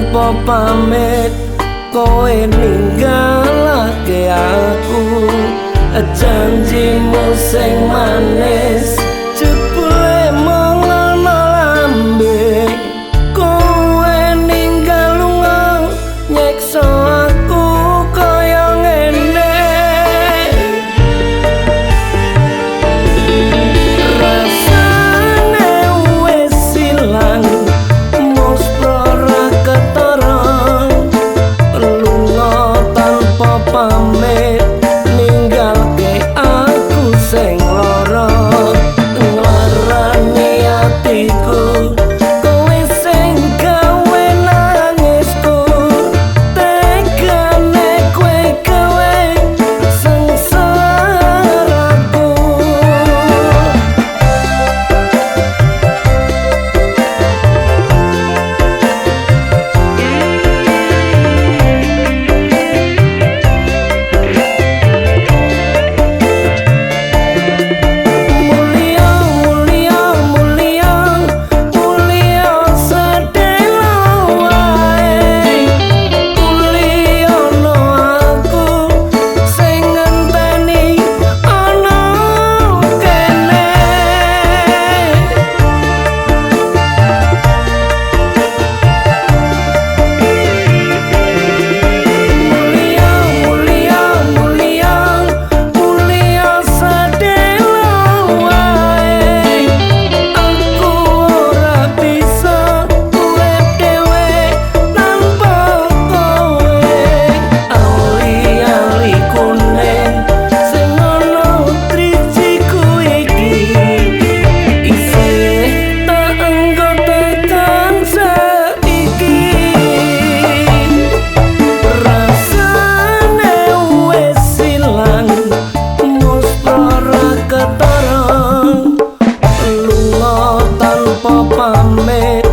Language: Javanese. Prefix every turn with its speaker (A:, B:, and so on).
A: tanpa pamit Kowe ninggalake aku. Janjimu sing manis take I'm made